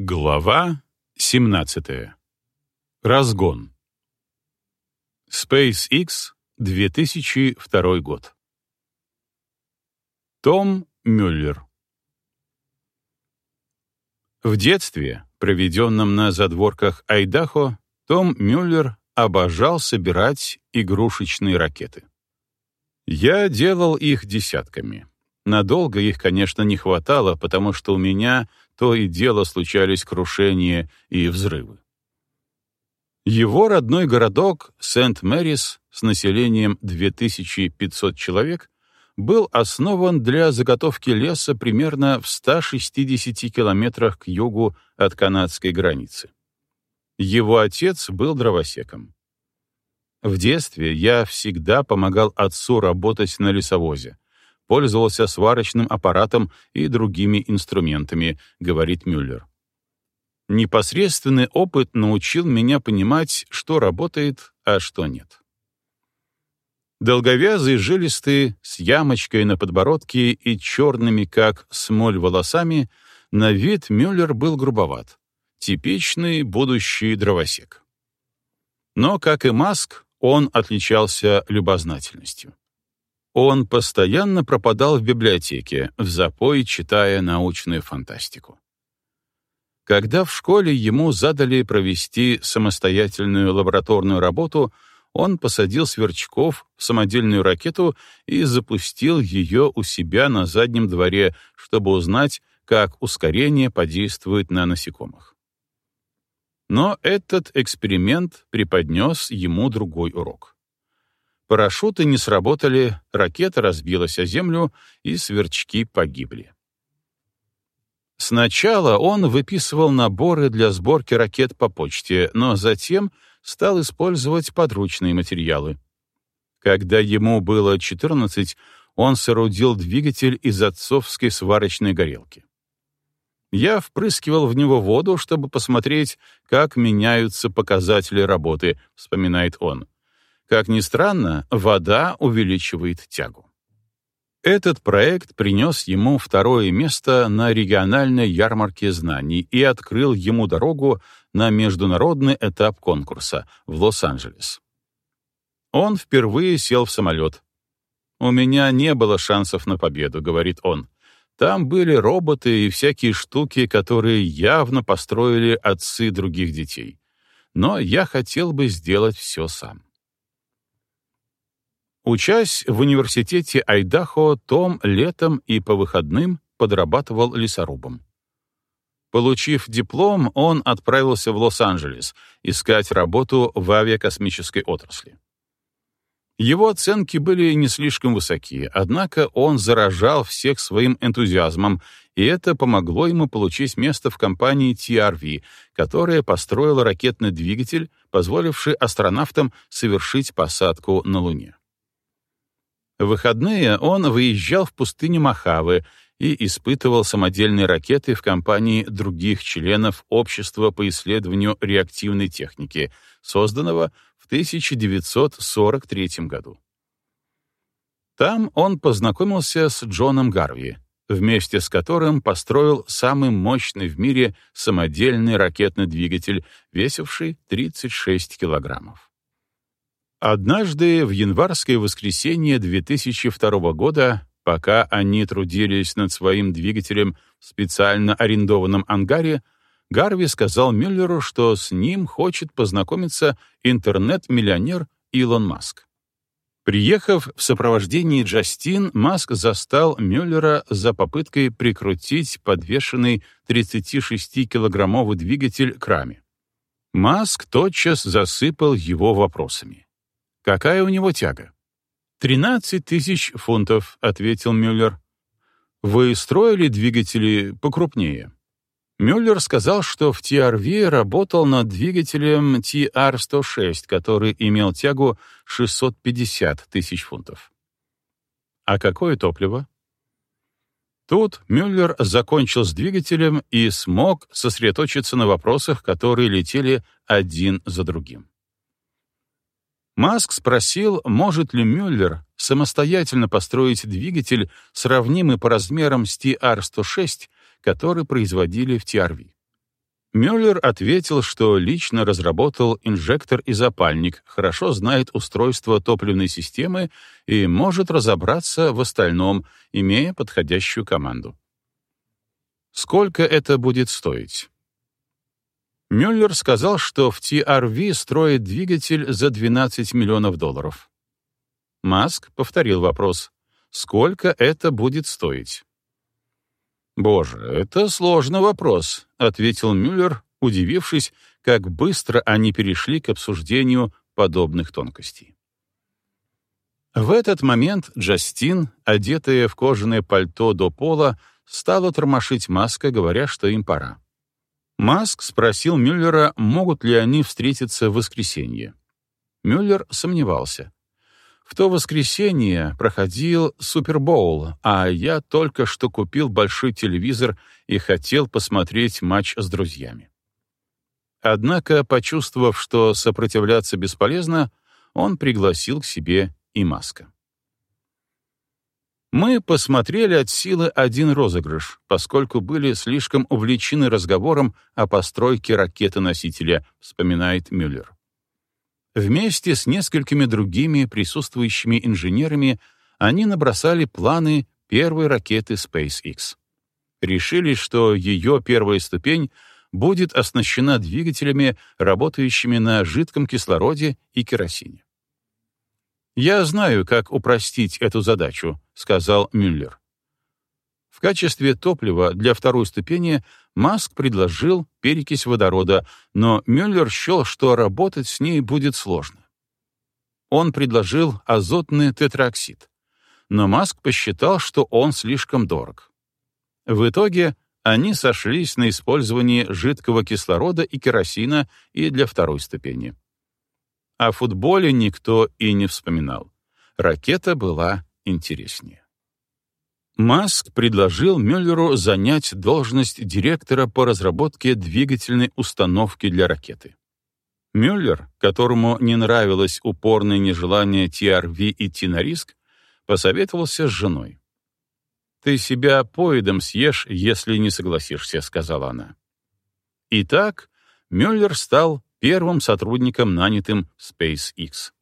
Глава 17. Разгон. SpaceX, 2002 год. Том Мюллер. В детстве, проведенном на задворках Айдахо, Том Мюллер обожал собирать игрушечные ракеты. Я делал их десятками. Надолго их, конечно, не хватало, потому что у меня то и дело случались крушения и взрывы. Его родной городок Сент-Мэрис с населением 2500 человек был основан для заготовки леса примерно в 160 километрах к югу от канадской границы. Его отец был дровосеком. В детстве я всегда помогал отцу работать на лесовозе, пользовался сварочным аппаратом и другими инструментами, говорит Мюллер. Непосредственный опыт научил меня понимать, что работает, а что нет. Долговязый, жилистый, с ямочкой на подбородке и черными, как смоль, волосами, на вид Мюллер был грубоват. Типичный будущий дровосек. Но, как и Маск, он отличался любознательностью. Он постоянно пропадал в библиотеке, в запой читая научную фантастику. Когда в школе ему задали провести самостоятельную лабораторную работу, он посадил сверчков в самодельную ракету и запустил ее у себя на заднем дворе, чтобы узнать, как ускорение подействует на насекомых. Но этот эксперимент преподнес ему другой урок. Парашюты не сработали, ракета разбилась о землю, и сверчки погибли. Сначала он выписывал наборы для сборки ракет по почте, но затем стал использовать подручные материалы. Когда ему было 14, он соорудил двигатель из отцовской сварочной горелки. Я впрыскивал в него воду, чтобы посмотреть, как меняются показатели работы, вспоминает он. Как ни странно, вода увеличивает тягу. Этот проект принес ему второе место на региональной ярмарке знаний и открыл ему дорогу на международный этап конкурса в Лос-Анджелес. Он впервые сел в самолет. «У меня не было шансов на победу», — говорит он. «Там были роботы и всякие штуки, которые явно построили отцы других детей. Но я хотел бы сделать все сам». Учась в университете Айдахо, Том летом и по выходным подрабатывал лесорубом. Получив диплом, он отправился в Лос-Анджелес искать работу в авиакосмической отрасли. Его оценки были не слишком высоки, однако он заражал всех своим энтузиазмом, и это помогло ему получить место в компании TRV, которая построила ракетный двигатель, позволивший астронавтам совершить посадку на Луне. В выходные он выезжал в пустыню Махавы и испытывал самодельные ракеты в компании других членов Общества по исследованию реактивной техники, созданного в 1943 году. Там он познакомился с Джоном Гарви, вместе с которым построил самый мощный в мире самодельный ракетный двигатель, весивший 36 килограммов. Однажды в январское воскресенье 2002 года, пока они трудились над своим двигателем в специально арендованном ангаре, Гарви сказал Мюллеру, что с ним хочет познакомиться интернет-миллионер Илон Маск. Приехав в сопровождении Джастин, Маск застал Мюллера за попыткой прикрутить подвешенный 36-килограммовый двигатель к раме. Маск тотчас засыпал его вопросами. Какая у него тяга? «Тринадцать тысяч фунтов», — ответил Мюллер. «Вы строили двигатели покрупнее?» Мюллер сказал, что в TRV работал над двигателем TR-106, который имел тягу 650 тысяч фунтов. А какое топливо? Тут Мюллер закончил с двигателем и смог сосредоточиться на вопросах, которые летели один за другим. Маск спросил, может ли Мюллер самостоятельно построить двигатель, сравнимый по размерам с TR-106, который производили в TRV. Мюллер ответил, что лично разработал инжектор и запальник, хорошо знает устройство топливной системы и может разобраться в остальном, имея подходящую команду. Сколько это будет стоить? Мюллер сказал, что в TRV строит двигатель за 12 миллионов долларов. Маск повторил вопрос. Сколько это будет стоить? «Боже, это сложный вопрос», — ответил Мюллер, удивившись, как быстро они перешли к обсуждению подобных тонкостей. В этот момент Джастин, одетая в кожаное пальто до пола, стала тормошить Маска, говоря, что им пора. Маск спросил Мюллера, могут ли они встретиться в воскресенье. Мюллер сомневался. В то воскресенье проходил Супербоул, а я только что купил большой телевизор и хотел посмотреть матч с друзьями. Однако, почувствовав, что сопротивляться бесполезно, он пригласил к себе и Маска. Мы посмотрели от силы один розыгрыш, поскольку были слишком увлечены разговором о постройке ракеты-носителя, вспоминает Мюллер. Вместе с несколькими другими присутствующими инженерами они набросали планы первой ракеты SpaceX. Решили, что ее первая ступень будет оснащена двигателями, работающими на жидком кислороде и керосине. «Я знаю, как упростить эту задачу», — сказал Мюллер. В качестве топлива для второй ступени Маск предложил перекись водорода, но Мюллер счел, что работать с ней будет сложно. Он предложил азотный тетраксид, но Маск посчитал, что он слишком дорог. В итоге они сошлись на использовании жидкого кислорода и керосина и для второй ступени. О футболе никто и не вспоминал. Ракета была интереснее. Маск предложил Мюллеру занять должность директора по разработке двигательной установки для ракеты. Мюллер, которому не нравилось упорное нежелание TRV идти на риск, посоветовался с женой. «Ты себя поедом съешь, если не согласишься», — сказала она. Итак, Мюллер стал первым сотрудником, нанятым SpaceX.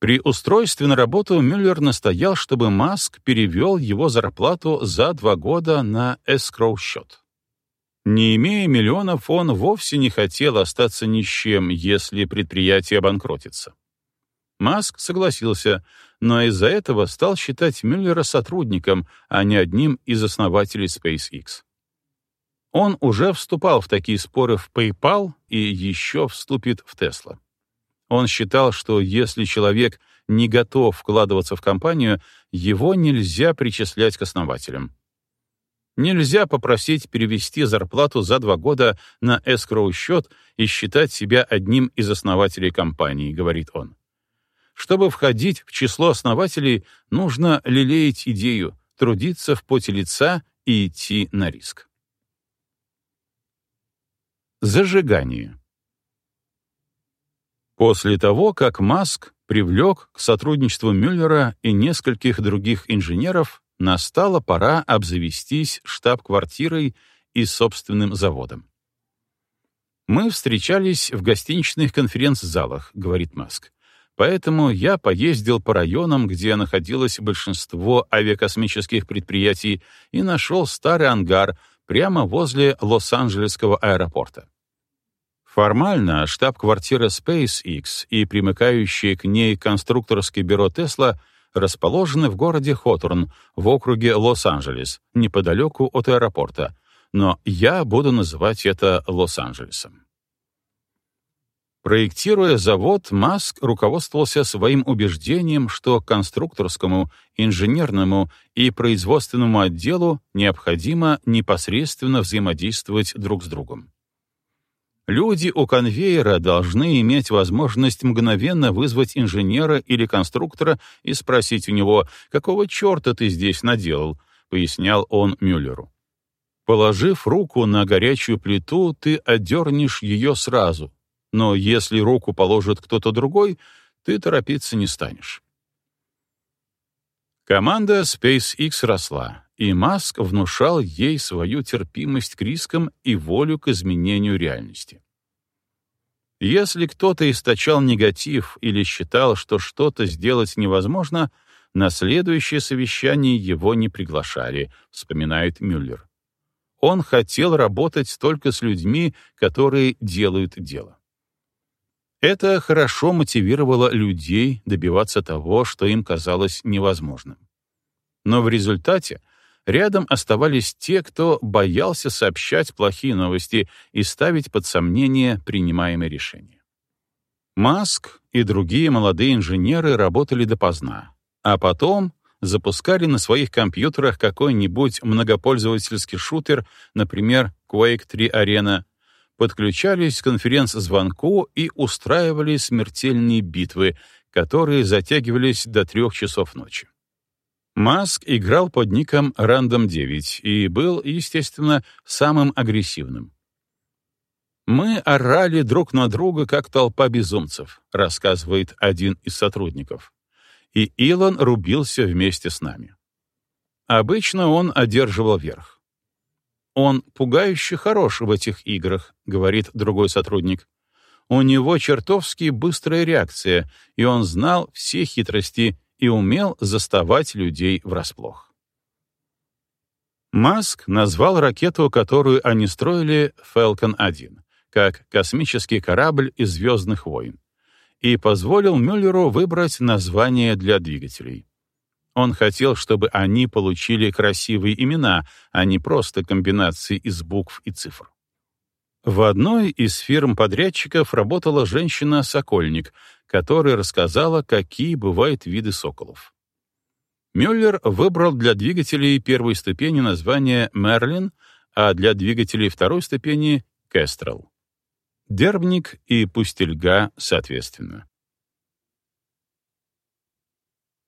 При устройстве на работу Мюллер настоял, чтобы Маск перевел его зарплату за два года на эскроу-счет. Не имея миллионов, он вовсе не хотел остаться ни с чем, если предприятие обанкротится. Маск согласился, но из-за этого стал считать Мюллера сотрудником, а не одним из основателей SpaceX. Он уже вступал в такие споры в PayPal и еще вступит в Tesla. Он считал, что если человек не готов вкладываться в компанию, его нельзя причислять к основателям. Нельзя попросить перевести зарплату за два года на эскроу-счет и считать себя одним из основателей компании, говорит он. Чтобы входить в число основателей, нужно лелеять идею, трудиться в поте лица и идти на риск. Зажигание. После того, как Маск привлек к сотрудничеству Мюллера и нескольких других инженеров, настала пора обзавестись штаб-квартирой и собственным заводом. «Мы встречались в гостиничных конференц-залах», — говорит Маск. «Поэтому я поездил по районам, где находилось большинство авиакосмических предприятий, и нашел старый ангар прямо возле Лос-Анджелесского аэропорта. Формально штаб-квартира SpaceX и примыкающее к ней конструкторское бюро Tesla расположены в городе Хоторн в округе Лос-Анджелес, неподалеку от аэропорта, но я буду называть это Лос-Анджелесом. Проектируя завод, Маск руководствовался своим убеждением, что конструкторскому, инженерному и производственному отделу необходимо непосредственно взаимодействовать друг с другом. Люди у конвейера должны иметь возможность мгновенно вызвать инженера или конструктора и спросить у него, какого черта ты здесь наделал, пояснял он Мюллеру. Положив руку на горячую плиту, ты отдернешь ее сразу, но если руку положит кто-то другой, ты торопиться не станешь. Команда SpaceX росла, и Маск внушал ей свою терпимость к рискам и волю к изменению реальности. Если кто-то источал негатив или считал, что что-то сделать невозможно, на следующее совещание его не приглашали, вспоминает Мюллер. Он хотел работать только с людьми, которые делают дело. Это хорошо мотивировало людей добиваться того, что им казалось невозможным. Но в результате рядом оставались те, кто боялся сообщать плохие новости и ставить под сомнение принимаемые решения. Маск и другие молодые инженеры работали допоздна, а потом запускали на своих компьютерах какой-нибудь многопользовательский шутер, например, Quake 3 Arena, подключались к конференц-звонку и устраивали смертельные битвы, которые затягивались до трех часов ночи. Маск играл под ником Random 9 и был, естественно, самым агрессивным. «Мы орали друг на друга, как толпа безумцев», — рассказывает один из сотрудников. И Илон рубился вместе с нами. Обычно он одерживал верх. «Он пугающе хорош в этих играх», — говорит другой сотрудник. «У него чертовски быстрая реакция, и он знал все хитрости и умел заставать людей врасплох». Маск назвал ракету, которую они строили, Falcon 1, как космический корабль из «Звездных войн», и позволил Мюллеру выбрать название для двигателей. Он хотел, чтобы они получили красивые имена, а не просто комбинации из букв и цифр. В одной из фирм-подрядчиков работала женщина-сокольник, которая рассказала, какие бывают виды соколов. Мюллер выбрал для двигателей первой ступени название «Мерлин», а для двигателей второй ступени — «Кестрел». Дербник и пустельга соответственно.